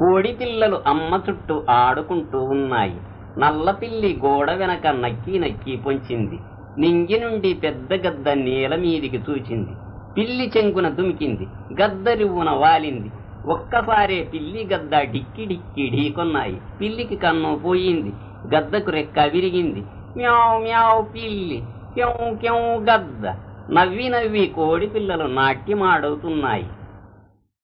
కోడి పిల్లలు అమ్మ చుట్టూ ఆడుకుంటూ ఉన్నాయి. నల్ల పిల్లి గోడ వెనక నక్కి నక్కి పొంచింది. నింగి నుండి పెద్ద గద్ద నేల మీదికి చూచింది పిల్లి చెంగున దుమికింది. గద్దరివ్వున వాలింది. ఒక్కసారే పిల్లి గద్ద డిక్కి డిక్కి ఢీకొన్నాయి. పిల్లికి కన్ను పోయింది. గద్దకు రెక్క విరిగింది. మ్యావ్ మ్యావ్ పిల్లి. క్యౌ క్యౌ గద్ద. నవ్వి నవ్వి కోడి పిల్లలు నాట్యమాడవుతున్నాయి